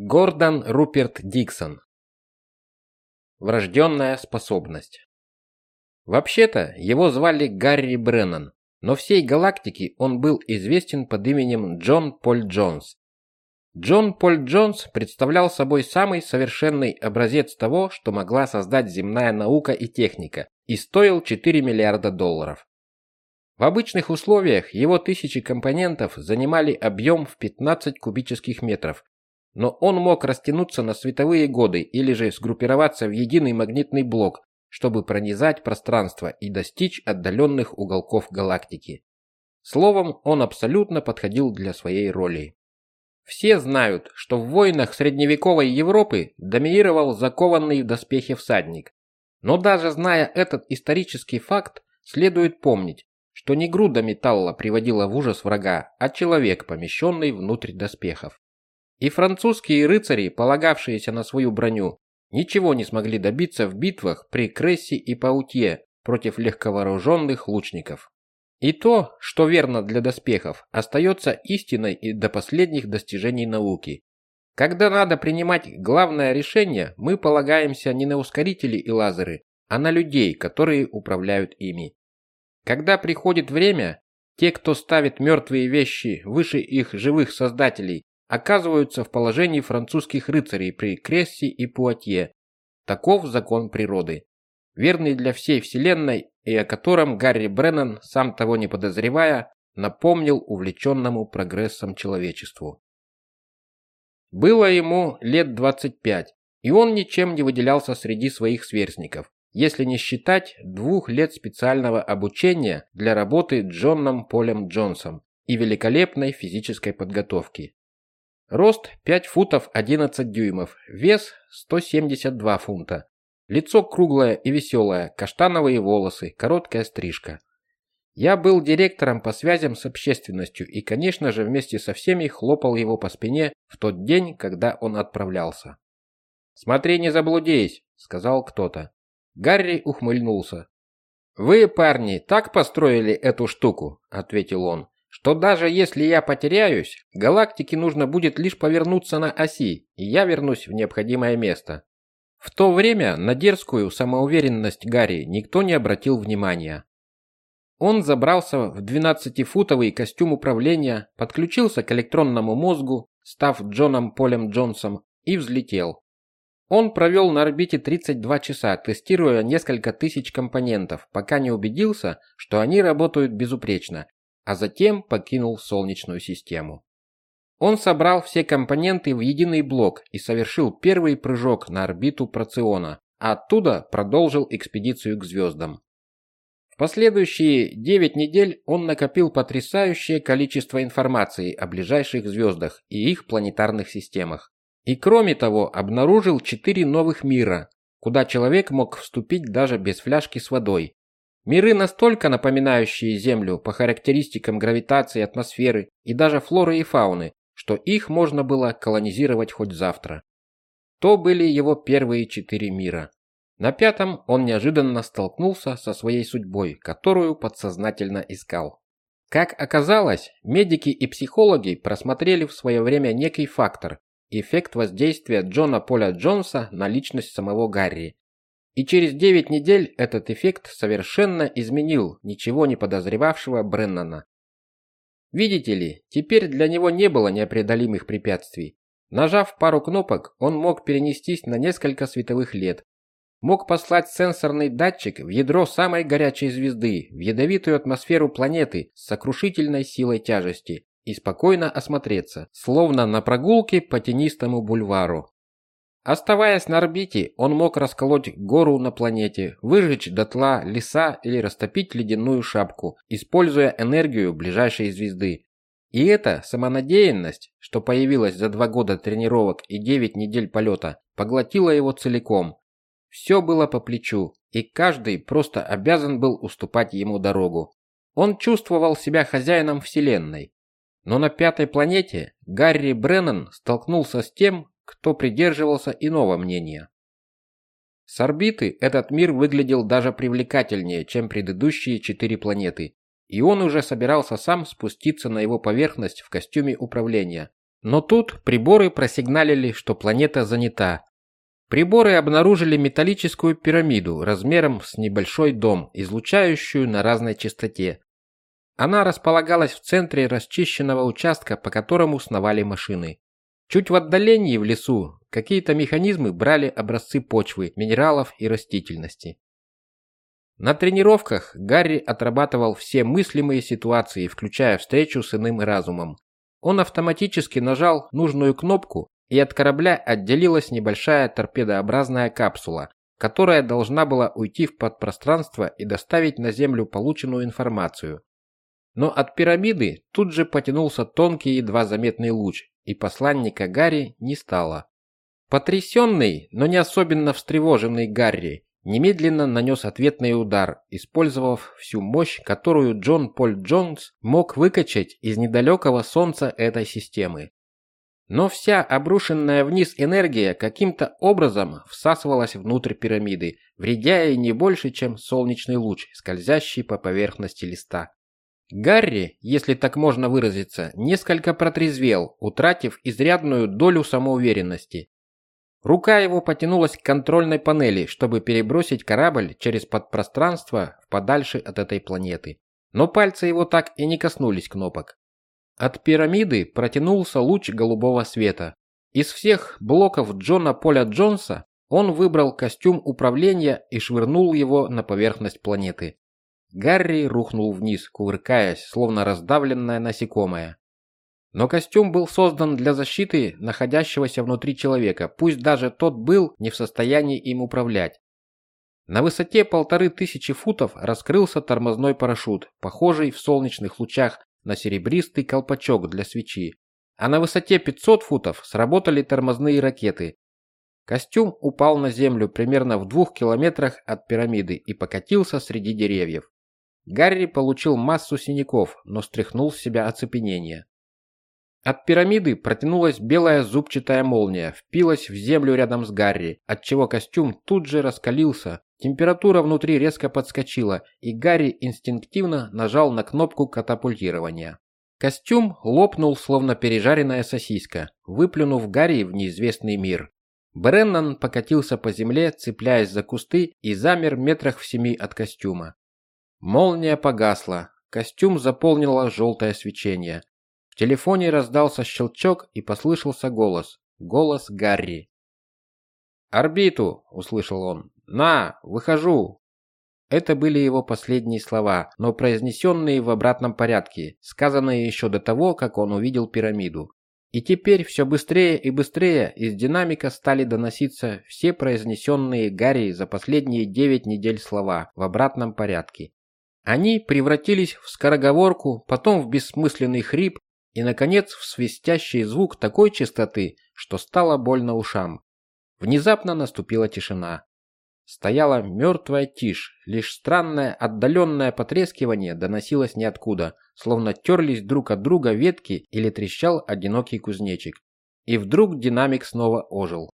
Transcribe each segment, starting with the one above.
Гордон Руперт Диксон. Врожденная способность. Вообще-то его звали Гарри Бреннан, но всей галактике он был известен под именем Джон Поль Джонс. Джон Поль Джонс представлял собой самый совершенный образец того, что могла создать земная наука и техника, и стоил 4 миллиарда долларов. В обычных условиях его тысячи компонентов занимали объем в 15 кубических метров, но он мог растянуться на световые годы или же сгруппироваться в единый магнитный блок, чтобы пронизать пространство и достичь отдаленных уголков галактики. Словом, он абсолютно подходил для своей роли. Все знают, что в войнах средневековой Европы доминировал закованный в доспехи всадник. Но даже зная этот исторический факт, следует помнить, что не груда металла приводила в ужас врага, а человек, помещенный внутрь доспехов. И французские рыцари, полагавшиеся на свою броню, ничего не смогли добиться в битвах при Крессе и Паутье против легковооруженных лучников. И то, что верно для доспехов, остается истиной и до последних достижений науки. Когда надо принимать главное решение, мы полагаемся не на ускорители и лазеры, а на людей, которые управляют ими. Когда приходит время, те, кто ставит мертвые вещи выше их живых создателей, оказываются в положении французских рыцарей при Крессе и Пуатье. Таков закон природы, верный для всей вселенной и о котором Гарри Бреннан, сам того не подозревая, напомнил увлеченному прогрессом человечеству. Было ему лет 25, и он ничем не выделялся среди своих сверстников, если не считать двух лет специального обучения для работы Джоном Полем Джонсом и великолепной физической подготовки. Рост 5 футов 11 дюймов, вес 172 фунта. Лицо круглое и веселое, каштановые волосы, короткая стрижка. Я был директором по связям с общественностью и, конечно же, вместе со всеми хлопал его по спине в тот день, когда он отправлялся. «Смотри, не заблудись», — сказал кто-то. Гарри ухмыльнулся. «Вы, парни, так построили эту штуку», — ответил он что даже если я потеряюсь, галактике нужно будет лишь повернуться на оси, и я вернусь в необходимое место. В то время на дерзкую самоуверенность Гарри никто не обратил внимания. Он забрался в 12-футовый костюм управления, подключился к электронному мозгу, став Джоном Полем Джонсом, и взлетел. Он провел на орбите 32 часа, тестируя несколько тысяч компонентов, пока не убедился, что они работают безупречно, а затем покинул Солнечную систему. Он собрал все компоненты в единый блок и совершил первый прыжок на орбиту Проциона, а оттуда продолжил экспедицию к звездам. В последующие 9 недель он накопил потрясающее количество информации о ближайших звездах и их планетарных системах. И кроме того, обнаружил 4 новых мира, куда человек мог вступить даже без фляжки с водой, Миры, настолько напоминающие Землю по характеристикам гравитации атмосферы и даже флоры и фауны, что их можно было колонизировать хоть завтра. То были его первые четыре мира. На пятом он неожиданно столкнулся со своей судьбой, которую подсознательно искал. Как оказалось, медики и психологи просмотрели в свое время некий фактор – эффект воздействия Джона Поля Джонса на личность самого Гарри, и через 9 недель этот эффект совершенно изменил ничего не подозревавшего Бреннана. Видите ли, теперь для него не было непреодолимых препятствий. Нажав пару кнопок, он мог перенестись на несколько световых лет. Мог послать сенсорный датчик в ядро самой горячей звезды, в ядовитую атмосферу планеты с сокрушительной силой тяжести и спокойно осмотреться, словно на прогулке по тенистому бульвару. Оставаясь на орбите, он мог расколоть гору на планете, выжечь дотла леса или растопить ледяную шапку, используя энергию ближайшей звезды. И эта самонадеянность, что появилась за два года тренировок и девять недель полета, поглотила его целиком. Все было по плечу, и каждый просто обязан был уступать ему дорогу. Он чувствовал себя хозяином Вселенной. Но на пятой планете Гарри Бреннан столкнулся с тем, кто придерживался иного мнения. С орбиты этот мир выглядел даже привлекательнее, чем предыдущие четыре планеты, и он уже собирался сам спуститься на его поверхность в костюме управления, Но тут приборы просигналили, что планета занята. Приборы обнаружили металлическую пирамиду размером с небольшой дом, излучающую на разной частоте. Она располагалась в центре расчищенного участка, по которому сновали машины. Чуть в отдалении в лесу какие-то механизмы брали образцы почвы, минералов и растительности. На тренировках Гарри отрабатывал все мыслимые ситуации, включая встречу с иным разумом. Он автоматически нажал нужную кнопку, и от корабля отделилась небольшая торпедообразная капсула, которая должна была уйти в подпространство и доставить на Землю полученную информацию. Но от пирамиды тут же потянулся тонкий едва заметный луч, и посланника Гарри не стало. Потрясенный, но не особенно встревоженный Гарри немедленно нанес ответный удар, использовав всю мощь, которую Джон Поль Джонс мог выкачать из недалекого Солнца этой системы. Но вся обрушенная вниз энергия каким-то образом всасывалась внутрь пирамиды, вредя ей не больше, чем солнечный луч, скользящий по поверхности листа. Гарри, если так можно выразиться, несколько протрезвел, утратив изрядную долю самоуверенности. Рука его потянулась к контрольной панели, чтобы перебросить корабль через подпространство подальше от этой планеты. Но пальцы его так и не коснулись кнопок. От пирамиды протянулся луч голубого света. Из всех блоков Джона Поля Джонса он выбрал костюм управления и швырнул его на поверхность планеты. Гарри рухнул вниз, кувыркаясь, словно раздавленное насекомое. Но костюм был создан для защиты находящегося внутри человека, пусть даже тот был не в состоянии им управлять. На высоте полторы тысячи футов раскрылся тормозной парашют, похожий в солнечных лучах на серебристый колпачок для свечи. А на высоте 500 футов сработали тормозные ракеты. Костюм упал на землю примерно в двух километрах от пирамиды и покатился среди деревьев. Гарри получил массу синяков, но стряхнул с себя оцепенение. От пирамиды протянулась белая зубчатая молния, впилась в землю рядом с Гарри, отчего костюм тут же раскалился, температура внутри резко подскочила, и Гарри инстинктивно нажал на кнопку катапультирования. Костюм лопнул, словно пережаренная сосиска, выплюнув Гарри в неизвестный мир. Бреннан покатился по земле, цепляясь за кусты, и замер метрах в семи от костюма. Молния погасла, костюм заполнило желтое свечение. В телефоне раздался щелчок и послышался голос. Голос Гарри. «Орбиту!» – услышал он. «На, выхожу!» Это были его последние слова, но произнесенные в обратном порядке, сказанные еще до того, как он увидел пирамиду. И теперь все быстрее и быстрее из динамика стали доноситься все произнесенные Гарри за последние девять недель слова в обратном порядке. Они превратились в скороговорку, потом в бессмысленный хрип и, наконец, в свистящий звук такой частоты, что стало больно ушам. Внезапно наступила тишина. Стояла мертвая тишь, лишь странное отдаленное потрескивание доносилось ниоткуда, словно терлись друг от друга ветки или трещал одинокий кузнечик. И вдруг динамик снова ожил.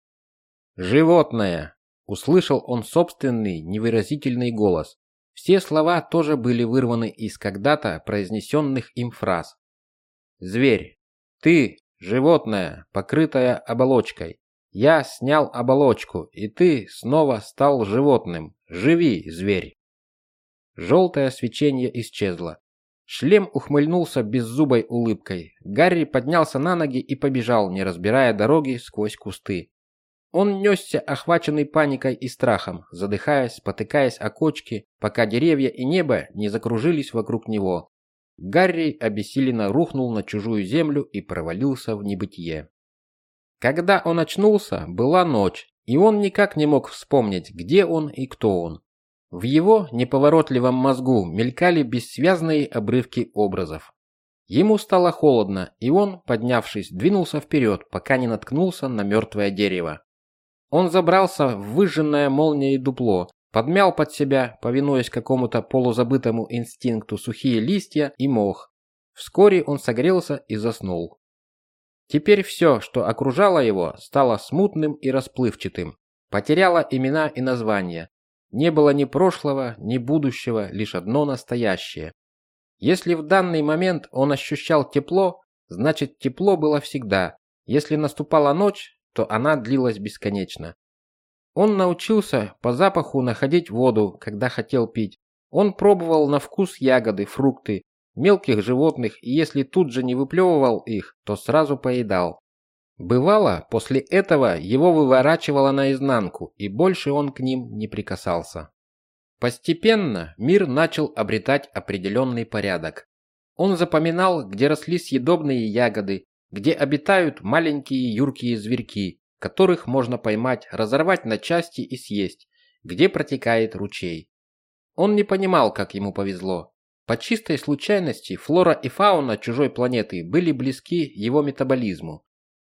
«Животное!» – услышал он собственный невыразительный голос. Все слова тоже были вырваны из когда-то произнесенных им фраз. Зверь. Ты, животное, покрытое оболочкой. Я снял оболочку, и ты снова стал животным. Живи, зверь. Желтое свечение исчезло. Шлем ухмыльнулся беззубой улыбкой. Гарри поднялся на ноги и побежал, не разбирая дороги сквозь кусты. Он несся, охваченный паникой и страхом, задыхаясь, спотыкаясь о кочки, пока деревья и небо не закружились вокруг него. Гарри обессиленно рухнул на чужую землю и провалился в небытие. Когда он очнулся, была ночь, и он никак не мог вспомнить, где он и кто он. В его неповоротливом мозгу мелькали бессвязные обрывки образов. Ему стало холодно, и он, поднявшись, двинулся вперед, пока не наткнулся на мертвое дерево. Он забрался в выжженное молнией дупло, подмял под себя, повинуясь какому-то полузабытому инстинкту, сухие листья и мох. Вскоре он согрелся и заснул. Теперь все, что окружало его, стало смутным и расплывчатым, потеряло имена и названия. Не было ни прошлого, ни будущего, лишь одно настоящее. Если в данный момент он ощущал тепло, значит тепло было всегда. Если наступала ночь, то она длилась бесконечно. Он научился по запаху находить воду, когда хотел пить. Он пробовал на вкус ягоды, фрукты, мелких животных, и если тут же не выплевывал их, то сразу поедал. Бывало, после этого его выворачивало наизнанку, и больше он к ним не прикасался. Постепенно мир начал обретать определенный порядок. Он запоминал, где росли съедобные ягоды, где обитают маленькие юркие зверьки, которых можно поймать, разорвать на части и съесть, где протекает ручей. Он не понимал, как ему повезло. По чистой случайности флора и фауна чужой планеты были близки его метаболизму.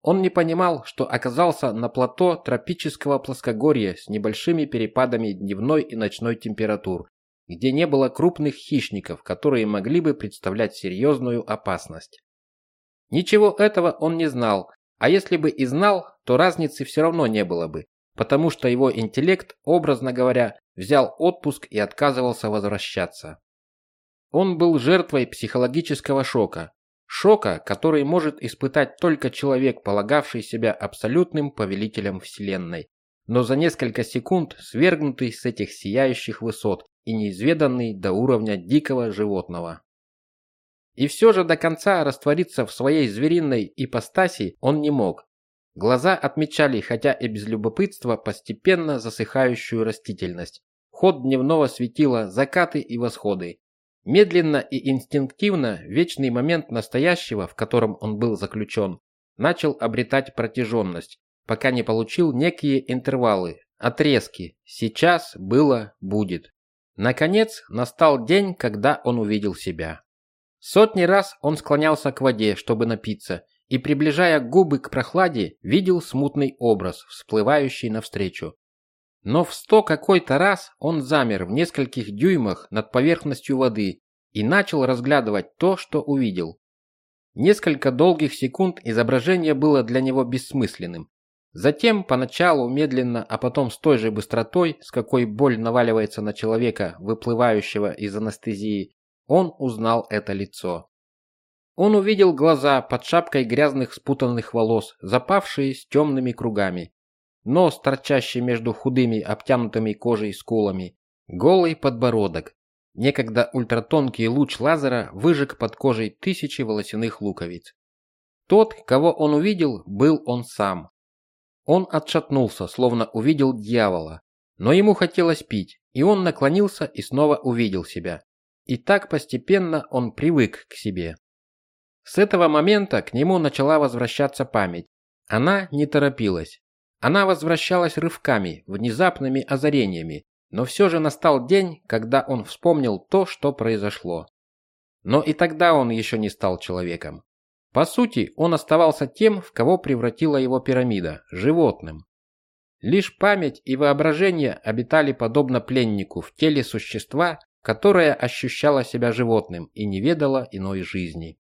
Он не понимал, что оказался на плато тропического плоскогорья с небольшими перепадами дневной и ночной температур, где не было крупных хищников, которые могли бы представлять серьезную опасность. Ничего этого он не знал, а если бы и знал, то разницы все равно не было бы, потому что его интеллект, образно говоря, взял отпуск и отказывался возвращаться. Он был жертвой психологического шока, Шока, который может испытать только человек, полагавший себя абсолютным повелителем Вселенной, но за несколько секунд свергнутый с этих сияющих высот и неизведанный до уровня дикого животного. И все же до конца раствориться в своей звериной ипостаси он не мог. Глаза отмечали, хотя и без любопытства, постепенно засыхающую растительность. Ход дневного светила, закаты и восходы, Медленно и инстинктивно вечный момент настоящего, в котором он был заключен, начал обретать протяженность, пока не получил некие интервалы, отрезки. Сейчас было, будет. Наконец, настал день, когда он увидел себя. Сотни раз он склонялся к воде, чтобы напиться, и, приближая губы к прохладе, видел смутный образ, всплывающий навстречу. Но в сто какой-то раз он замер в нескольких дюймах над поверхностью воды и начал разглядывать то, что увидел. Несколько долгих секунд изображение было для него бессмысленным. Затем, поначалу медленно, а потом с той же быстротой, с какой боль наваливается на человека, выплывающего из анестезии, он узнал это лицо. Он увидел глаза под шапкой грязных спутанных волос, запавшие с темными кругами нос, торчащий между худыми, обтянутыми кожей скулами, голый подбородок. Некогда ультратонкий луч лазера выжег под кожей тысячи волосяных луковиц. Тот, кого он увидел, был он сам. Он отшатнулся, словно увидел дьявола. Но ему хотелось пить, и он наклонился и снова увидел себя. И так постепенно он привык к себе. С этого момента к нему начала возвращаться память. Она не торопилась. Она возвращалась рывками, внезапными озарениями, но все же настал день, когда он вспомнил то, что произошло. Но и тогда он еще не стал человеком. По сути, он оставался тем, в кого превратила его пирамида – животным. Лишь память и воображение обитали подобно пленнику в теле существа, которое ощущало себя животным и не ведало иной жизни.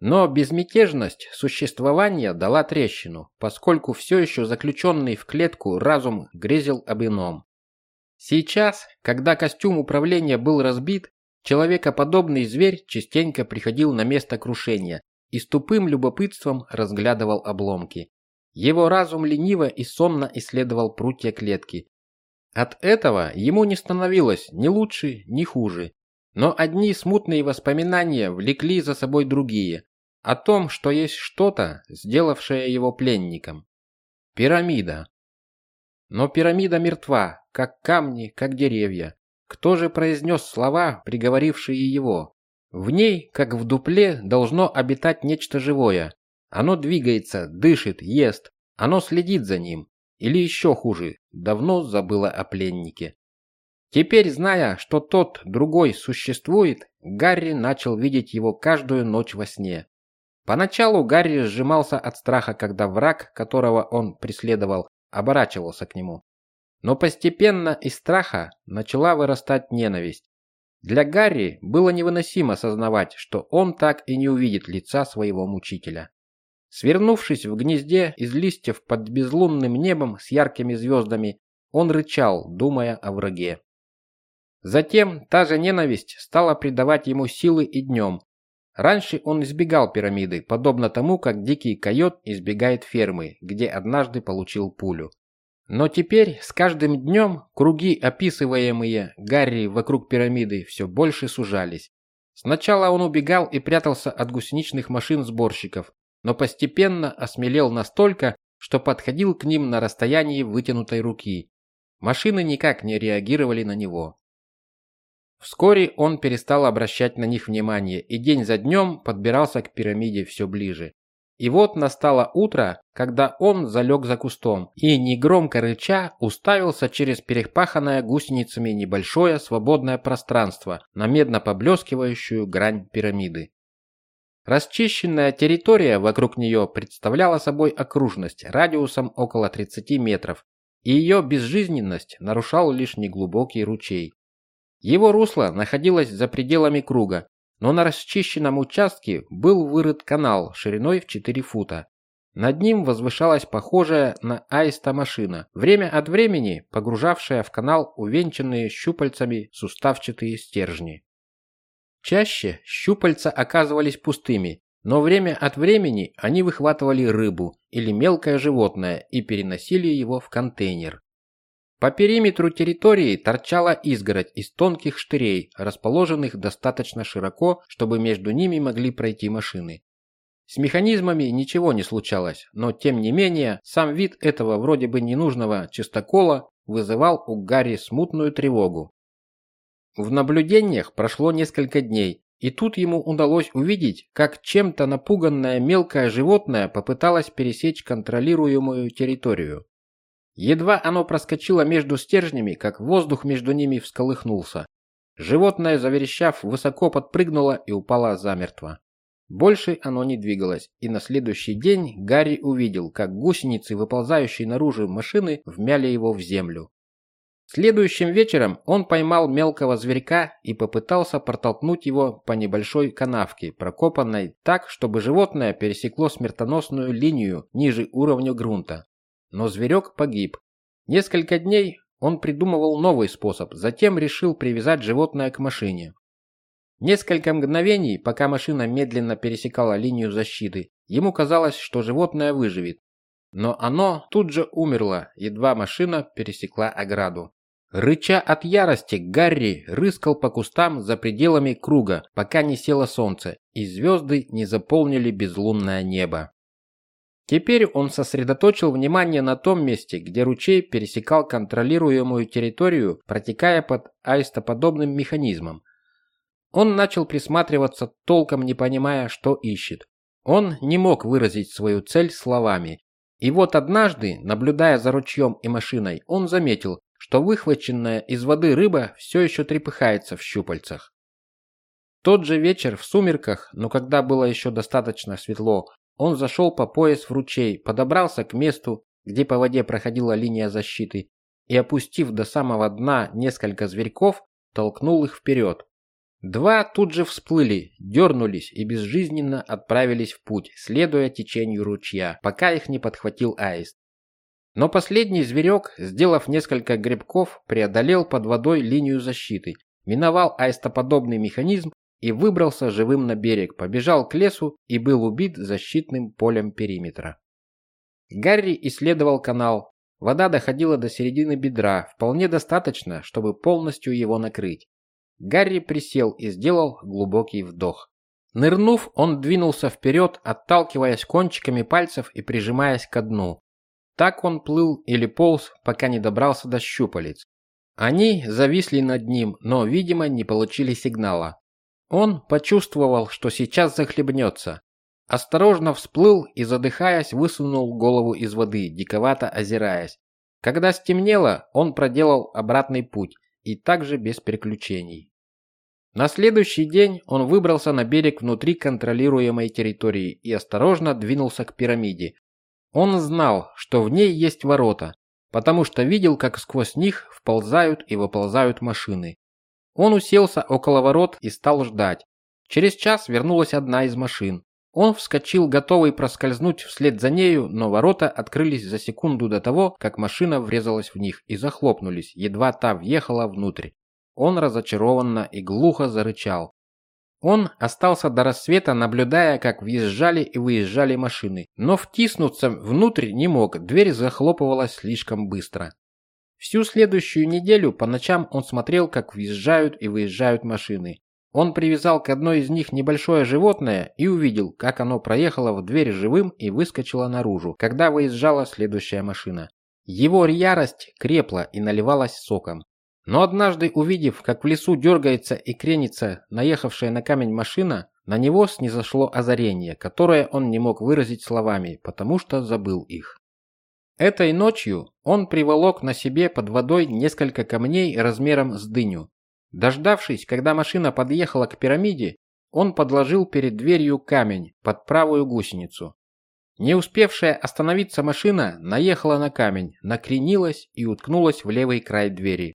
Но безмятежность существования дала трещину, поскольку все еще заключенный в клетку разум грезил об ином. Сейчас, когда костюм управления был разбит, человекоподобный зверь частенько приходил на место крушения и с тупым любопытством разглядывал обломки. Его разум лениво и сонно исследовал прутья клетки. От этого ему не становилось ни лучше, ни хуже. Но одни смутные воспоминания влекли за собой другие, о том, что есть что-то, сделавшее его пленником. Пирамида. Но пирамида мертва, как камни, как деревья. Кто же произнес слова, приговорившие его? В ней, как в дупле, должно обитать нечто живое. Оно двигается, дышит, ест. Оно следит за ним. Или еще хуже, давно забыло о пленнике. Теперь, зная, что тот другой существует, Гарри начал видеть его каждую ночь во сне. Поначалу Гарри сжимался от страха, когда враг, которого он преследовал, оборачивался к нему. Но постепенно из страха начала вырастать ненависть. Для Гарри было невыносимо сознавать, что он так и не увидит лица своего мучителя. Свернувшись в гнезде из листьев под безлунным небом с яркими звездами, он рычал, думая о враге. Затем та же ненависть стала придавать ему силы и днем, Раньше он избегал пирамиды, подобно тому, как дикий койот избегает фермы, где однажды получил пулю. Но теперь с каждым днем круги, описываемые Гарри вокруг пирамиды, все больше сужались. Сначала он убегал и прятался от гусеничных машин сборщиков, но постепенно осмелел настолько, что подходил к ним на расстоянии вытянутой руки. Машины никак не реагировали на него. Вскоре он перестал обращать на них внимание и день за днем подбирался к пирамиде все ближе. И вот настало утро, когда он залег за кустом и, негромко рыча, уставился через перепаханное гусеницами небольшое свободное пространство на медно поблескивающую грань пирамиды. Расчищенная территория вокруг нее представляла собой окружность радиусом около 30 метров, и ее безжизненность нарушал лишь неглубокий ручей. Его русло находилось за пределами круга, но на расчищенном участке был вырыт канал шириной в 4 фута. Над ним возвышалась похожая на аиста машина, время от времени погружавшая в канал увенчанные щупальцами суставчатые стержни. Чаще щупальца оказывались пустыми, но время от времени они выхватывали рыбу или мелкое животное и переносили его в контейнер. По периметру территории торчала изгородь из тонких штырей, расположенных достаточно широко, чтобы между ними могли пройти машины. С механизмами ничего не случалось, но тем не менее, сам вид этого вроде бы ненужного чистокола вызывал у Гарри смутную тревогу. В наблюдениях прошло несколько дней, и тут ему удалось увидеть, как чем-то напуганное мелкое животное попыталось пересечь контролируемую территорию. Едва оно проскочило между стержнями, как воздух между ними всколыхнулся. Животное, заверещав, высоко подпрыгнуло и упало замертво. Больше оно не двигалось, и на следующий день Гарри увидел, как гусеницы, выползающие наружу машины, вмяли его в землю. Следующим вечером он поймал мелкого зверька и попытался протолкнуть его по небольшой канавке, прокопанной так, чтобы животное пересекло смертоносную линию ниже уровня грунта. Но зверек погиб. Несколько дней он придумывал новый способ, затем решил привязать животное к машине. Несколько мгновений, пока машина медленно пересекала линию защиты, ему казалось, что животное выживет. Но оно тут же умерло, едва машина пересекла ограду. Рыча от ярости, Гарри рыскал по кустам за пределами круга, пока не село солнце, и звезды не заполнили безлунное небо. Теперь он сосредоточил внимание на том месте, где ручей пересекал контролируемую территорию, протекая под аистоподобным механизмом. Он начал присматриваться, толком не понимая, что ищет. Он не мог выразить свою цель словами. И вот однажды, наблюдая за ручьем и машиной, он заметил, что выхваченная из воды рыба все еще трепыхается в щупальцах. Тот же вечер в сумерках, но когда было еще достаточно светло, он зашел по пояс в ручей, подобрался к месту, где по воде проходила линия защиты, и, опустив до самого дна несколько зверьков, толкнул их вперед. Два тут же всплыли, дернулись и безжизненно отправились в путь, следуя течению ручья, пока их не подхватил аист. Но последний зверек, сделав несколько грибков, преодолел под водой линию защиты, миновал аистоподобный механизм и выбрался живым на берег, побежал к лесу и был убит защитным полем периметра. Гарри исследовал канал. Вода доходила до середины бедра, вполне достаточно, чтобы полностью его накрыть. Гарри присел и сделал глубокий вдох. Нырнув, он двинулся вперед, отталкиваясь кончиками пальцев и прижимаясь к дну. Так он плыл или полз, пока не добрался до щупалец. Они зависли над ним, но, видимо, не получили сигнала. Он почувствовал, что сейчас захлебнется. Осторожно всплыл и, задыхаясь, высунул голову из воды, диковато озираясь. Когда стемнело, он проделал обратный путь, и также без приключений. На следующий день он выбрался на берег внутри контролируемой территории и осторожно двинулся к пирамиде, он знал, что в ней есть ворота, потому что видел, как сквозь них вползают и выползают машины. Он уселся около ворот и стал ждать. Через час вернулась одна из машин. Он вскочил, готовый проскользнуть вслед за нею, но ворота открылись за секунду до того, как машина врезалась в них и захлопнулись, едва та въехала внутрь. Он разочарованно и глухо зарычал. Он остался до рассвета, наблюдая, как въезжали и выезжали машины, но втиснуться внутрь не мог, дверь захлопывалась слишком быстро. Всю следующую неделю по ночам он смотрел, как въезжают и выезжают машины. Он привязал к одной из них небольшое животное и увидел, как оно проехало в дверь живым и выскочило наружу, когда выезжала следующая машина. Его ярость крепла и наливалась соком. Но однажды, увидев, как в лесу дергается и кренится наехавшая на камень машина, на него снизошло озарение, которое он не мог выразить словами, потому что забыл их. Этой ночью он приволок на себе под водой несколько камней размером с дыню. Дождавшись, когда машина подъехала к пирамиде, он подложил перед дверью камень под правую гусеницу. Не успевшая остановиться машина наехала на камень, накренилась и уткнулась в левый край двери.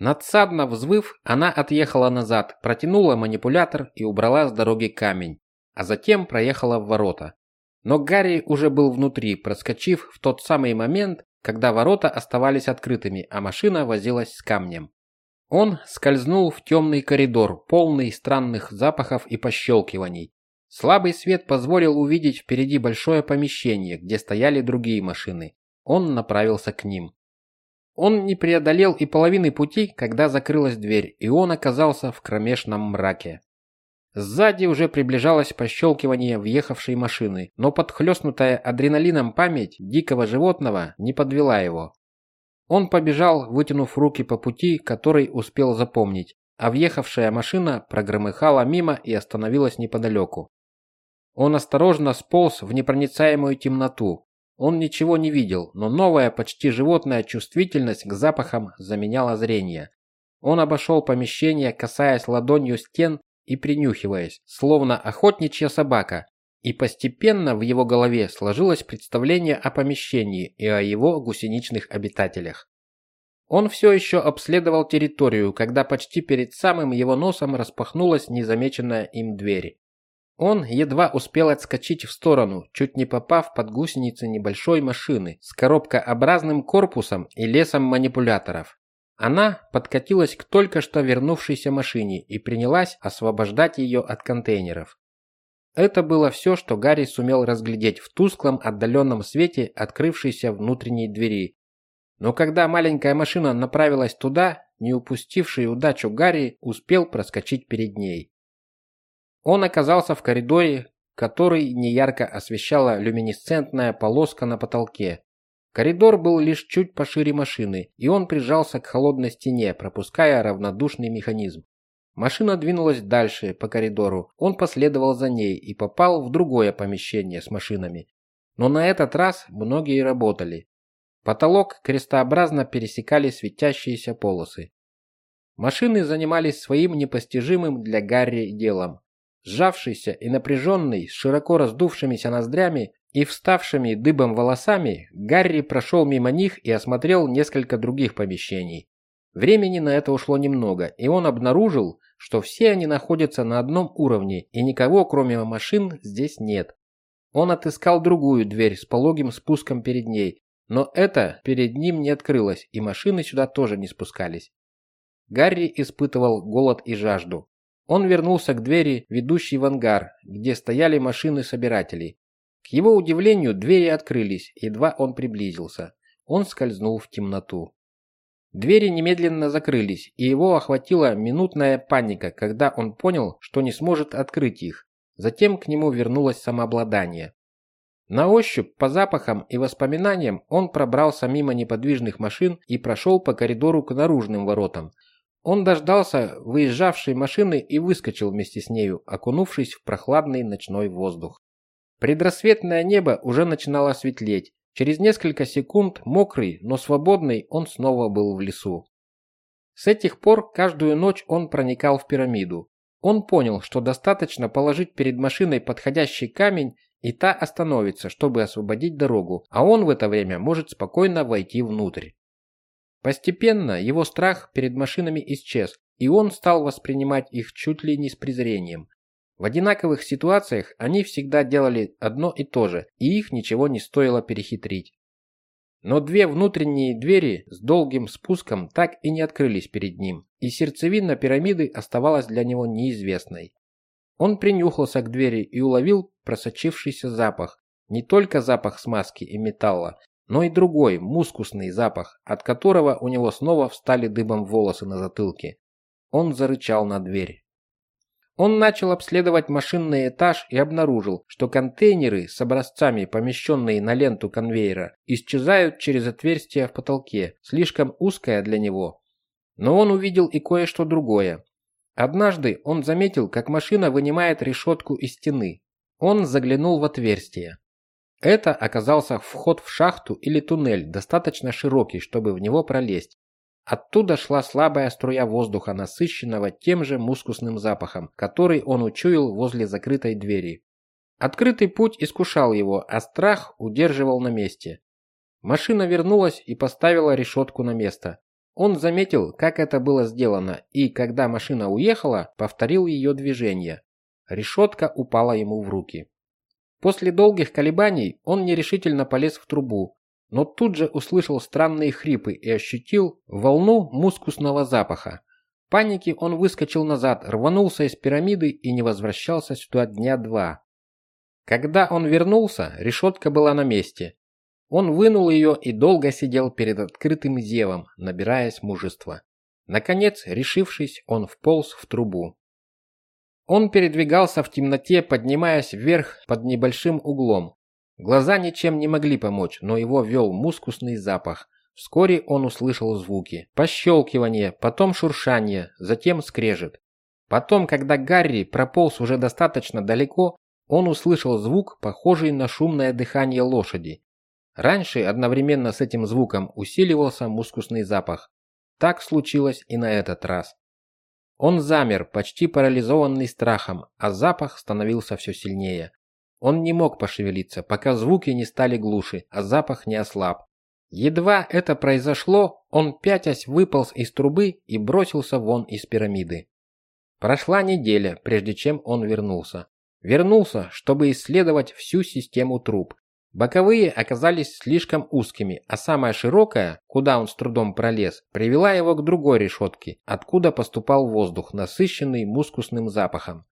Надсадно взвыв, она отъехала назад, протянула манипулятор и убрала с дороги камень, а затем проехала в ворота. Но Гарри уже был внутри, проскочив в тот самый момент, когда ворота оставались открытыми, а машина возилась с камнем. Он скользнул в темный коридор, полный странных запахов и пощелкиваний. Слабый свет позволил увидеть впереди большое помещение, где стояли другие машины. Он направился к ним. Он не преодолел и половины пути, когда закрылась дверь, и он оказался в кромешном мраке. Сзади уже приближалось пощелкивание въехавшей машины, но подхлестнутая адреналином память дикого животного не подвела его. Он побежал, вытянув руки по пути, который успел запомнить, а въехавшая машина прогромыхала мимо и остановилась неподалеку. Он осторожно сполз в непроницаемую темноту, он ничего не видел, но новая, почти животная чувствительность к запахам заменяла зрение. Он обошел помещение, касаясь ладонью стен и принюхиваясь, словно охотничья собака, и постепенно в его голове сложилось представление о помещении и о его гусеничных обитателях. Он все еще обследовал территорию, когда почти перед самым его носом распахнулась незамеченная им дверь. Он едва успел отскочить в сторону, чуть не попав под гусеницы небольшой машины с коробкообразным корпусом и лесом манипуляторов. Она подкатилась к только что вернувшейся машине и принялась освобождать ее от контейнеров. Это было все, что Гарри сумел разглядеть в тусклом отдаленном свете открывшейся внутренней двери. Но когда маленькая машина направилась туда, не упустивший удачу Гарри успел проскочить перед ней. Он оказался в коридоре, который неярко освещала люминесцентная полоска на потолке. Коридор был лишь чуть пошире машины, и он прижался к холодной стене, пропуская равнодушный механизм. Машина двинулась дальше по коридору. Он последовал за ней и попал в другое помещение с машинами. Но на этот раз многие работали. Потолок крестообразно пересекали светящиеся полосы. Машины занимались своим непостижимым для Гарри делом. Сжавшийся и напряженный, с широко раздувшимися ноздрями и вставшими дыбом волосами, Гарри прошел мимо них и осмотрел несколько других помещений. Времени на это ушло немного, и он обнаружил, что все они находятся на одном уровне, и никого, кроме машин, здесь нет. Он отыскал другую дверь с пологим спуском перед ней, но это перед ним не открылось, и машины сюда тоже не спускались. Гарри испытывал голод и жажду. Он вернулся к двери, ведущей в ангар, где стояли машины собирателей. К его удивлению, двери открылись, едва он приблизился. Он скользнул в темноту. Двери немедленно закрылись, и его охватила минутная паника, когда он понял, что не сможет открыть их. Затем к нему вернулось самообладание. На ощупь, по запахам и воспоминаниям он пробрался мимо неподвижных машин и прошел по коридору к наружным воротам, он дождался выезжавшей машины и выскочил вместе с нею, окунувшись в прохладный ночной воздух. Предрассветное небо уже начинало светлеть. Через несколько секунд, мокрый, но свободный, он снова был в лесу. С этих пор каждую ночь он проникал в пирамиду. Он понял, что достаточно положить перед машиной подходящий камень, и та остановится, чтобы освободить дорогу, а он в это время может спокойно войти внутрь. Постепенно его страх перед машинами исчез, и он стал воспринимать их чуть ли не с презрением. В одинаковых ситуациях они всегда делали одно и то же, и их ничего не стоило перехитрить. Но две внутренние двери с долгим спуском так и не открылись перед ним, и сердцевина пирамиды оставалась для него неизвестной. Он принюхался к двери и уловил просочившийся запах. Не только запах смазки и металла, но и другой, мускусный запах, от которого у него снова встали дыбом волосы на затылке. Он зарычал на дверь. Он начал обследовать машинный этаж и обнаружил, что контейнеры с образцами, помещенные на ленту конвейера, исчезают через отверстие в потолке, слишком узкое для него. Но он увидел и кое-что другое. Однажды он заметил, как машина вынимает решетку из стены. Он заглянул в отверстие. Это оказался вход в шахту или туннель, достаточно широкий, чтобы в него пролезть. Оттуда шла слабая струя воздуха, насыщенного тем же мускусным запахом, который он учуял возле закрытой двери. Открытый путь искушал его, а страх удерживал на месте. Машина вернулась и поставила решетку на место. Он заметил, как это было сделано, и когда машина уехала, повторил ее движение. Решетка упала ему в руки. После долгих колебаний он нерешительно полез в трубу, но тут же услышал странные хрипы и ощутил волну мускусного запаха. В панике он выскочил назад, рванулся из пирамиды и не возвращался сюда дня два. Когда он вернулся, решетка была на месте. Он вынул ее и долго сидел перед открытым зевом, набираясь мужества. Наконец, решившись, он вполз в трубу. Он передвигался в темноте, поднимаясь вверх под небольшим углом. Глаза ничем не могли помочь, но его вел мускусный запах. Вскоре он услышал звуки. Пощелкивание, потом шуршание, затем скрежет. Потом, когда Гарри прополз уже достаточно далеко, он услышал звук, похожий на шумное дыхание лошади. Раньше одновременно с этим звуком усиливался мускусный запах. Так случилось и на этот раз. Он замер, почти парализованный страхом, а запах становился все сильнее. Он не мог пошевелиться, пока звуки не стали глуше, а запах не ослаб. Едва это произошло, он пятясь выполз из трубы и бросился вон из пирамиды. Прошла неделя, прежде чем он вернулся. Вернулся, чтобы исследовать всю систему труб, Боковые оказались слишком узкими, а самая широкая, куда он с трудом пролез, привела его к другой решетке, откуда поступал воздух, насыщенный мускусным запахом.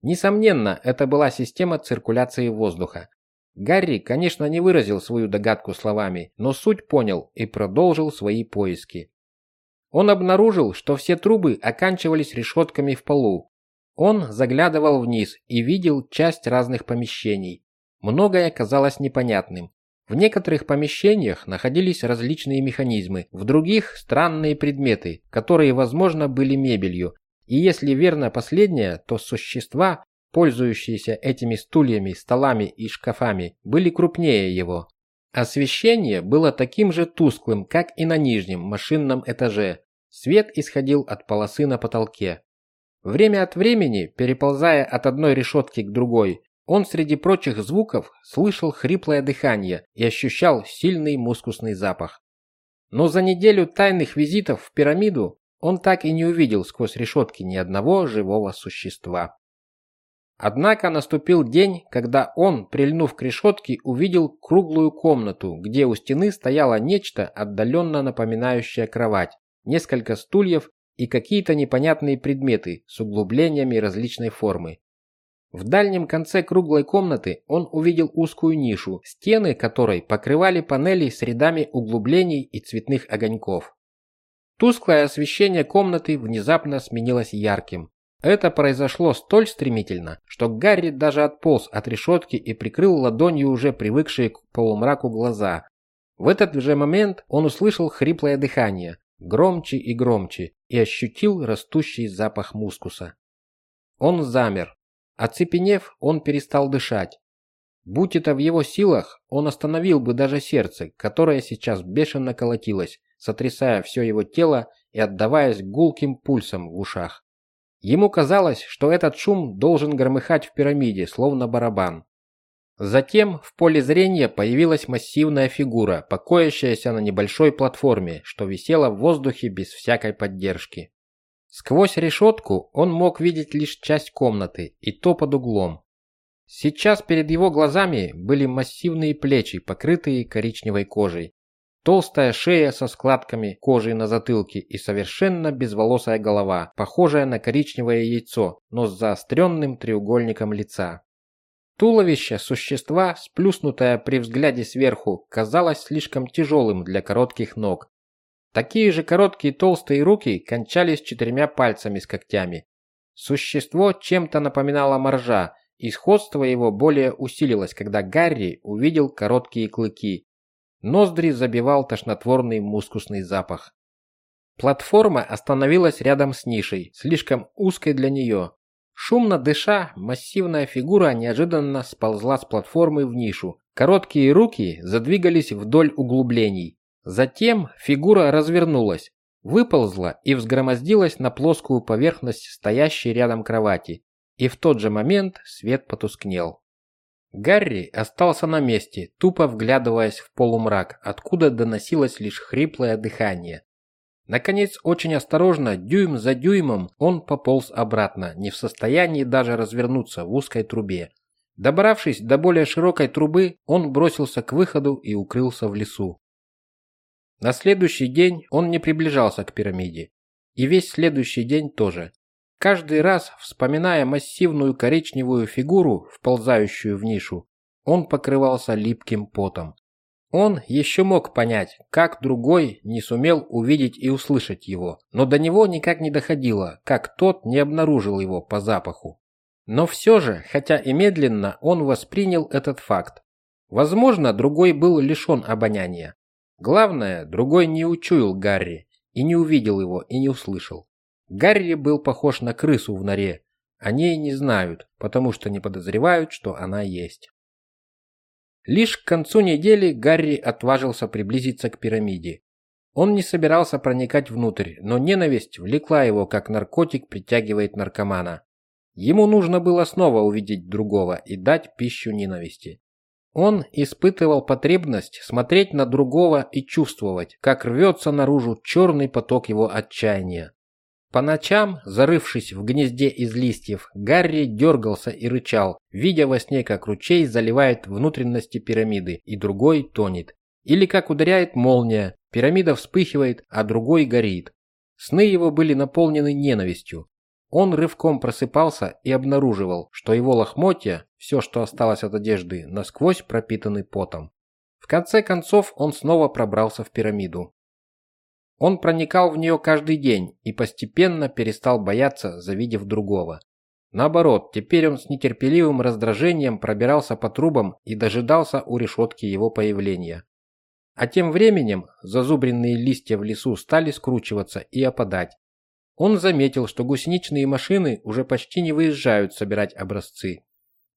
Несомненно, это была система циркуляции воздуха. Гарри, конечно, не выразил свою догадку словами, но суть понял и продолжил свои поиски. Он обнаружил, что все трубы оканчивались решетками в полу. Он заглядывал вниз и видел часть разных помещений. Многое казалось непонятным. В некоторых помещениях находились различные механизмы, в других – странные предметы, которые, возможно, были мебелью. И если верно последнее, то существа, пользующиеся этими стульями, столами и шкафами, были крупнее его. Освещение было таким же тусклым, как и на нижнем машинном этаже. Свет исходил от полосы на потолке. Время от времени, переползая от одной решетки к другой, он среди прочих звуков слышал хриплое дыхание и ощущал сильный мускусный запах. Но за неделю тайных визитов в пирамиду он так и не увидел сквозь решетки ни одного живого существа. Однако наступил день, когда он, прильнув к решетке, увидел круглую комнату, где у стены стояло нечто отдаленно напоминающее кровать, несколько стульев и какие-то непонятные предметы с углублениями различной формы. В дальнем конце круглой комнаты он увидел узкую нишу, стены которой покрывали панели с рядами углублений и цветных огоньков. Тусклое освещение комнаты внезапно сменилось ярким. Это произошло столь стремительно, что Гарри даже отполз от решетки и прикрыл ладонью уже привыкшие к полумраку глаза. В этот же момент он услышал хриплое дыхание, громче и громче, и ощутил растущий запах мускуса. Он замер, Оцепенев, он перестал дышать. Будь это в его силах, он остановил бы даже сердце, которое сейчас бешено колотилось, сотрясая все его тело и отдаваясь гулким пульсам в ушах. Ему казалось, что этот шум должен громыхать в пирамиде, словно барабан. Затем в поле зрения появилась массивная фигура, покоящаяся на небольшой платформе, что висела в воздухе без всякой поддержки. Сквозь решетку он мог видеть лишь часть комнаты, и то под углом. Сейчас перед его глазами были массивные плечи, покрытые коричневой кожей. толстая шея со складками кожи на затылке и совершенно безволосая голова, похожая на коричневое яйцо, но с заостренным треугольником лица. Туловище существа, сплюснутое при взгляде сверху, казалось слишком тяжелым для коротких ног. Такие же короткие толстые руки кончались четырьмя пальцами с когтями. Существо чем-то напоминало моржа, и сходство его более усилилось, когда Гарри увидел короткие клыки. Ноздри забивал тошнотворный мускусный запах. Платформа остановилась рядом с нишей, слишком узкой для нее. Шумно дыша, массивная фигура неожиданно сползла с платформы в нишу. Короткие руки задвигались вдоль углублений. Затем фигура развернулась, выползла и взгромоздилась на плоскую поверхность стоящей рядом кровати. И в тот же момент свет потускнел. Гарри остался на месте, тупо вглядываясь в полумрак, откуда доносилось лишь хриплое дыхание. Наконец, очень осторожно, дюйм за дюймом, он пополз обратно, не в состоянии даже развернуться в узкой трубе. Добравшись до более широкой трубы, он бросился к выходу и укрылся в лесу. На следующий день он не приближался к пирамиде. И весь следующий день тоже. Каждый раз, вспоминая массивную коричневую фигуру, вползающую в нишу, он покрывался липким потом. Он еще мог понять, как другой не сумел увидеть и услышать его, но до него никак не доходило, как тот не обнаружил его по запаху. Но все же, хотя и медленно, он воспринял этот факт. Возможно, другой был лишен обоняния. Главное, другой не учуял Гарри, и не увидел его, и не услышал. Гарри был похож на крысу в норе. О ней не знают, потому что не подозревают, что она есть. Лишь к концу недели Гарри отважился приблизиться к пирамиде. Он не собирался проникать внутрь, но ненависть влекла его, как наркотик притягивает наркомана. Ему нужно было снова увидеть другого и дать пищу ненависти. Он испытывал потребность смотреть на другого и чувствовать, как рвется наружу черный поток его отчаяния. По ночам, зарывшись в гнезде из листьев, Гарри дергался и рычал, видя во сне, как ручей заливает внутренности пирамиды, и другой тонет. Или как ударяет молния, пирамида вспыхивает, а другой горит. Сны его были наполнены ненавистью. Он рывком просыпался и обнаруживал, что его лохмотья, все, что осталось от одежды, насквозь пропитаны потом. В конце концов он снова пробрался в пирамиду. Он проникал в нее каждый день и постепенно перестал бояться, завидев другого. Наоборот, теперь он с нетерпеливым раздражением пробирался по трубам и дожидался у решетки его появления. А тем временем зазубренные листья в лесу стали скручиваться и опадать. Он заметил, что гусеничные машины уже почти не выезжают собирать образцы.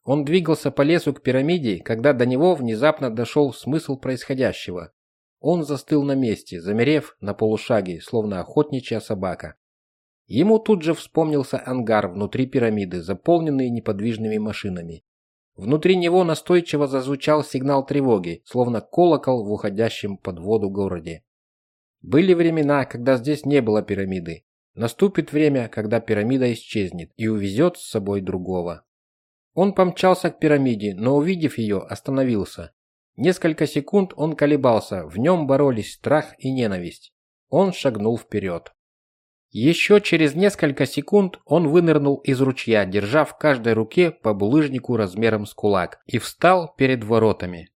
Он двигался по лесу к пирамиде, когда до него внезапно дошел смысл происходящего. Он застыл на месте, замерев на полушаге, словно охотничья собака. Ему тут же вспомнился ангар внутри пирамиды, заполненный неподвижными машинами. Внутри него настойчиво зазвучал сигнал тревоги, словно колокол в уходящем под воду городе. Были времена, когда здесь не было пирамиды. Наступит время, когда пирамида исчезнет и увезет с собой другого. Он помчался к пирамиде, но увидев ее, остановился. Несколько секунд он колебался, в нем боролись страх и ненависть. Он шагнул вперед. Еще через несколько секунд он вынырнул из ручья, держа в каждой руке по булыжнику размером с кулак, и встал перед воротами.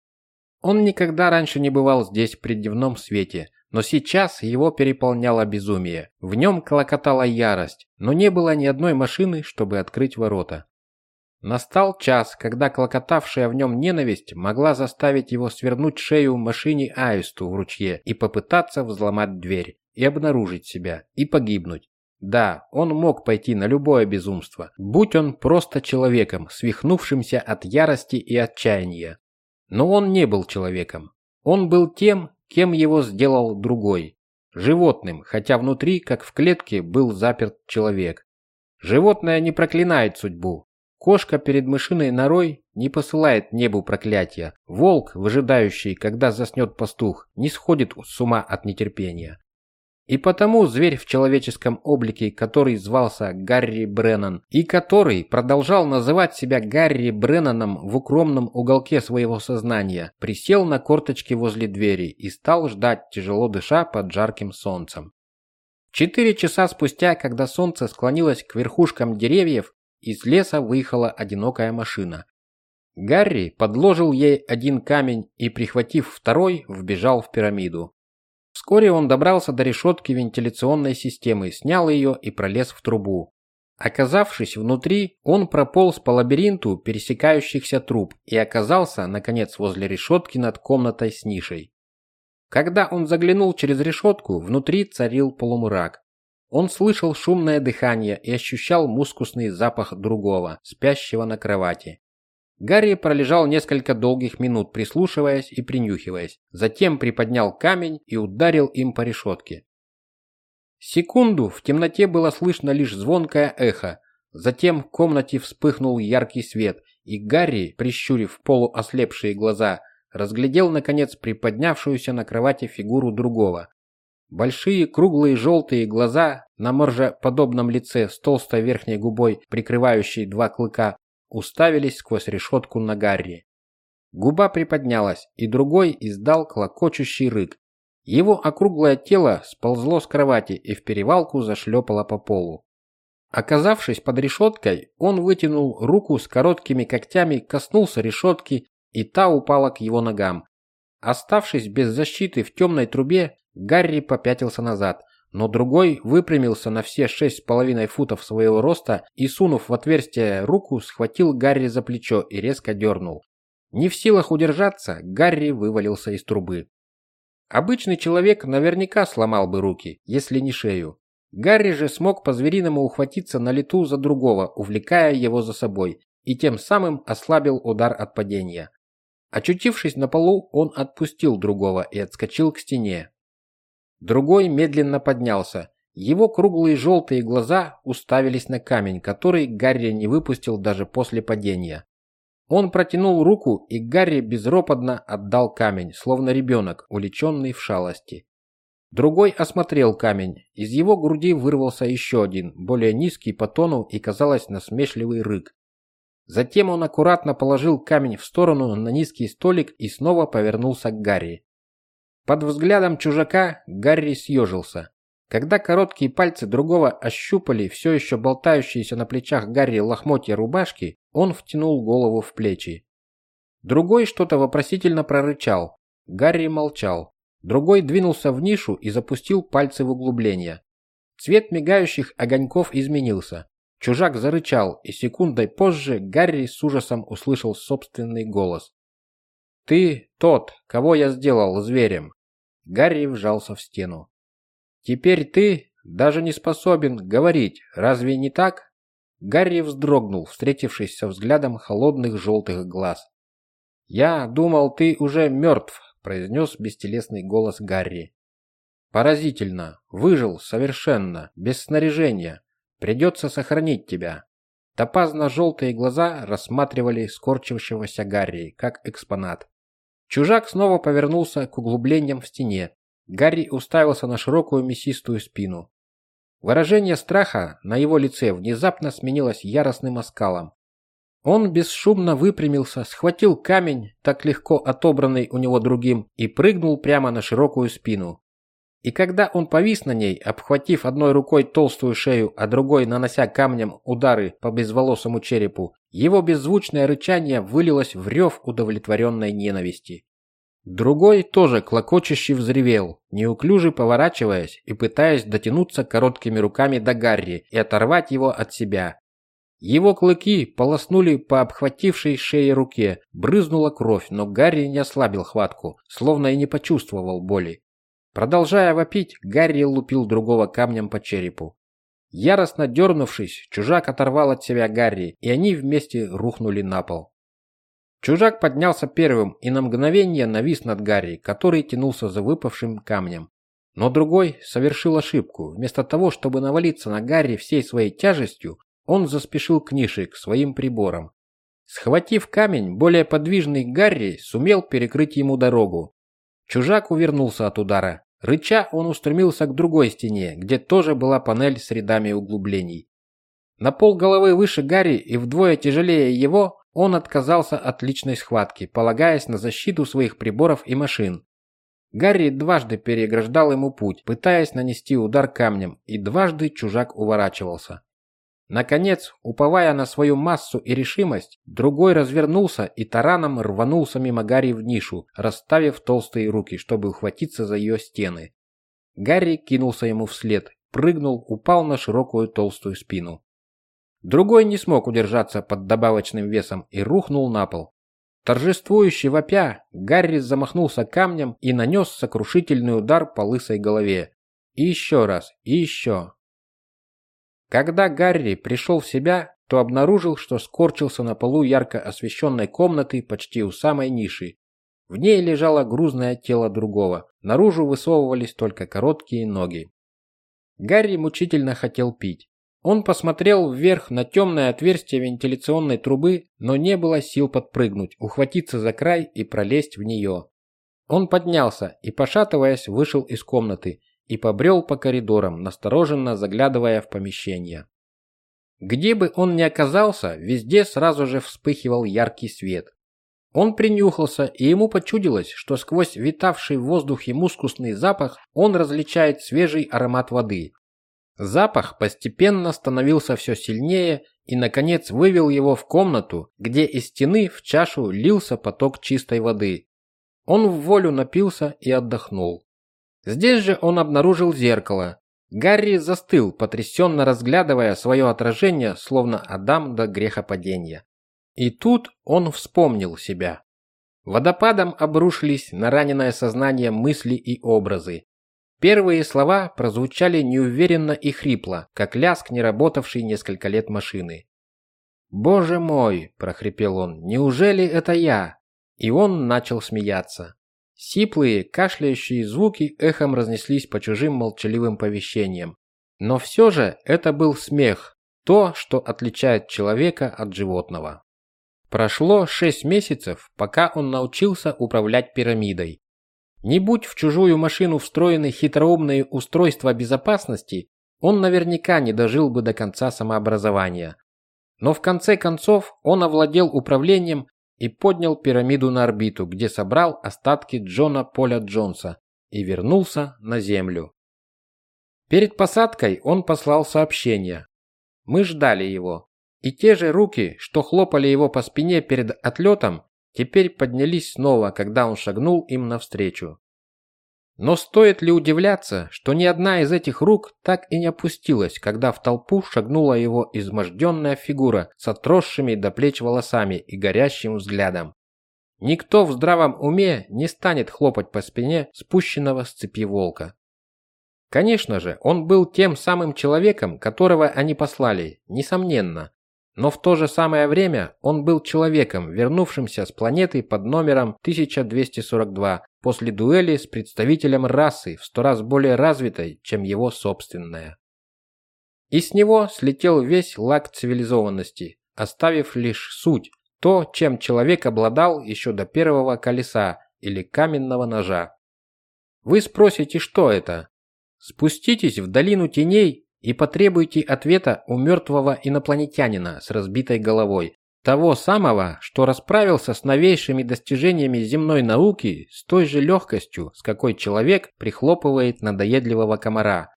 Он никогда раньше не бывал здесь при дневном свете, но сейчас его переполняло безумие. В нем клокотала ярость, но не было ни одной машины, чтобы открыть ворота. Настал час, когда клокотавшая в нем ненависть могла заставить его свернуть шею машине Аисту в ручье и попытаться взломать дверь, и обнаружить себя, и погибнуть. Да, он мог пойти на любое безумство, будь он просто человеком, свихнувшимся от ярости и отчаяния. Но он не был человеком. Он был тем, кем его сделал другой. Животным, хотя внутри, как в клетке, был заперт человек. Животное не проклинает судьбу, Кошка перед мышиной норой не посылает небу проклятия. Волк, выжидающий, когда заснет пастух, не сходит с ума от нетерпения. И потому зверь в человеческом облике, который звался Гарри Бреннан, и который продолжал называть себя Гарри Бреннаном в укромном уголке своего сознания, присел на корточки возле двери и стал ждать, тяжело дыша под жарким солнцем. Четыре часа спустя, когда солнце склонилось к верхушкам деревьев, из леса выехала одинокая машина. Гарри подложил ей один камень и, прихватив второй, вбежал в пирамиду. Вскоре он добрался до решетки вентиляционной системы, снял ее и пролез в трубу. Оказавшись внутри, он прополз по лабиринту пересекающихся труб и оказался, наконец, возле решетки над комнатой с нишей. Когда он заглянул через решетку, внутри царил полумрак. Он слышал шумное дыхание и ощущал мускусный запах другого, спящего на кровати. Гарри пролежал несколько долгих минут, прислушиваясь и принюхиваясь, затем приподнял камень и ударил им по решетке. Секунду в темноте было слышно лишь звонкое эхо, затем в комнате вспыхнул яркий свет, и Гарри, прищурив полуослепшие глаза, разглядел наконец приподнявшуюся на кровати фигуру другого. Большие круглые желтые глаза на моржеподобном лице с толстой верхней губой, прикрывающей два клыка, уставились сквозь решетку на Гарри. Губа приподнялась, и другой издал клокочущий рык. Его округлое тело сползло с кровати и в перевалку зашлепало по полу. Оказавшись под решеткой, он вытянул руку с короткими когтями, коснулся решетки, и та упала к его ногам. Оставшись без защиты в темной трубе, Гарри попятился назад но другой выпрямился на все шесть с половиной футов своего роста и, сунув в отверстие руку, схватил Гарри за плечо и резко дернул. Не в силах удержаться, Гарри вывалился из трубы. Обычный человек наверняка сломал бы руки, если не шею. Гарри же смог по-звериному ухватиться на лету за другого, увлекая его за собой, и тем самым ослабил удар от падения. Очутившись на полу, он отпустил другого и отскочил к стене, Другой медленно поднялся. Его круглые желтые глаза уставились на камень, который Гарри не выпустил даже после падения. Он протянул руку, и Гарри безропотно отдал камень, словно ребенок, уличенный в шалости. Другой осмотрел камень. Из его груди вырвался еще один, более низкий по тону и, казалось, насмешливый рык. Затем он аккуратно положил камень в сторону на низкий столик и снова повернулся к Гарри. Под взглядом чужака Гарри съежился. Когда короткие пальцы другого ощупали все еще болтающиеся на плечах Гарри лохмотья рубашки, он втянул голову в плечи. Другой что-то вопросительно прорычал. Гарри молчал. Другой двинулся в нишу и запустил пальцы в углубление. Цвет мигающих огоньков изменился. Чужак зарычал, и секундой позже Гарри с ужасом услышал собственный голос. «Ты тот, кого я сделал зверем. Гарри вжался в стену. «Теперь ты даже не способен говорить, разве не так?» Гарри вздрогнул, встретившись со взглядом холодных желтых глаз. «Я думал, ты уже мертв», – произнес бестелесный голос Гарри. «Поразительно. Выжил совершенно, без снаряжения. Придется сохранить тебя». Топазно-желтые глаза рассматривали скорчившегося Гарри как экспонат. Чужак снова повернулся к углублениям в стене. Гарри уставился на широкую мясистую спину. Выражение страха на его лице внезапно сменилось яростным оскалом. Он бесшумно выпрямился, схватил камень, так легко отобранный у него другим, и прыгнул прямо на широкую спину. И когда он повис на ней, обхватив одной рукой толстую шею, а другой нанося камнем удары по безволосому черепу, его беззвучное рычание вылилось в рев удовлетворенной ненависти. Другой тоже клокочущий взревел, неуклюже поворачиваясь и пытаясь дотянуться короткими руками до Гарри и оторвать его от себя. Его клыки полоснули по обхватившей шее руке, брызнула кровь, но Гарри не ослабил хватку, словно и не почувствовал боли. Продолжая вопить, Гарри лупил другого камнем по черепу. Яростно дернувшись, чужак оторвал от себя Гарри, и они вместе рухнули на пол. Чужак поднялся первым и на мгновение навис над Гарри, который тянулся за выпавшим камнем. Но другой совершил ошибку. Вместо того, чтобы навалиться на Гарри всей своей тяжестью, он заспешил к нише, к своим приборам. Схватив камень, более подвижный Гарри сумел перекрыть ему дорогу. Чужак увернулся от удара. Рыча он устремился к другой стене, где тоже была панель с рядами углублений. На пол головы выше Гарри и вдвое тяжелее его, он отказался от личной схватки, полагаясь на защиту своих приборов и машин. Гарри дважды переграждал ему путь, пытаясь нанести удар камнем, и дважды чужак уворачивался. Наконец, уповая на свою массу и решимость, другой развернулся и тараном рванулся мимо Гарри в нишу, расставив толстые руки, чтобы ухватиться за ее стены. Гарри кинулся ему вслед, прыгнул, упал на широкую толстую спину. Другой не смог удержаться под добавочным весом и рухнул на пол. Торжествующий вопя, Гарри замахнулся камнем и нанес сокрушительный удар по лысой голове. И еще раз, и еще. Когда Гарри пришел в себя, то обнаружил, что скорчился на полу ярко освещенной комнаты почти у самой ниши. В ней лежало грузное тело другого, наружу высовывались только короткие ноги. Гарри мучительно хотел пить. Он посмотрел вверх на темное отверстие вентиляционной трубы, но не было сил подпрыгнуть, ухватиться за край и пролезть в нее. Он поднялся и, пошатываясь, вышел из комнаты, и побрел по коридорам, настороженно заглядывая в помещение. Где бы он ни оказался, везде сразу же вспыхивал яркий свет. Он принюхался, и ему почудилось, что сквозь витавший в воздухе мускусный запах он различает свежий аромат воды. Запах постепенно становился все сильнее и, наконец, вывел его в комнату, где из стены в чашу лился поток чистой воды. Он в волю напился и отдохнул. Здесь же он обнаружил зеркало. Гарри застыл, потрясенно разглядывая свое отражение, словно Адам до грехопадения. И тут он вспомнил себя. Водопадом обрушились на раненое сознание мысли и образы. Первые слова прозвучали неуверенно и хрипло, как лязг неработавшей несколько лет машины. «Боже мой!» – прохрипел он. «Неужели это я?» И он начал смеяться. Сиплые, кашляющие звуки эхом разнеслись по чужим молчаливым повещениям. Но все же это был смех, то, что отличает человека от животного. Прошло шесть месяцев, пока он научился управлять пирамидой. Не будь в чужую машину встроены хитроумные устройства безопасности, он наверняка не дожил бы до конца самообразования. Но в конце концов он овладел управлением и поднял пирамиду на орбиту, где собрал остатки Джона Поля Джонса и вернулся на Землю. Перед посадкой он послал сообщение. Мы ждали его. И те же руки, что хлопали его по спине перед отлетом, теперь поднялись снова, когда он шагнул им навстречу. Но стоит ли удивляться, что ни одна из этих рук так и не опустилась, когда в толпу шагнула его изможденная фигура с отросшими до плеч волосами и горящим взглядом. Никто в здравом уме не станет хлопать по спине спущенного с цепи волка. Конечно же, он был тем самым человеком, которого они послали, несомненно. Но в то же самое время он был человеком, вернувшимся с планеты под номером 1242 после дуэли с представителем расы в сто раз более развитой, чем его собственная. И с него слетел весь лак цивилизованности, оставив лишь суть, то, чем человек обладал еще до первого колеса или каменного ножа. Вы спросите, что это? Спуститесь в долину теней и потребуйте ответа у мертвого инопланетянина с разбитой головой, того самого, что расправился с новейшими достижениями земной науки с той же легкостью, с какой человек прихлопывает надоедливого комара.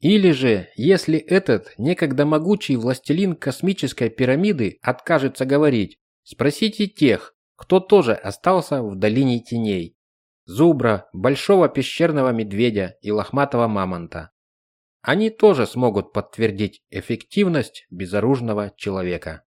Или же, если этот некогда могучий властелин космической пирамиды откажется говорить, спросите тех, кто тоже остался в долине теней. Зубра, большого пещерного медведя и лохматого мамонта. Они тоже смогут подтвердить эффективность безоружного человека.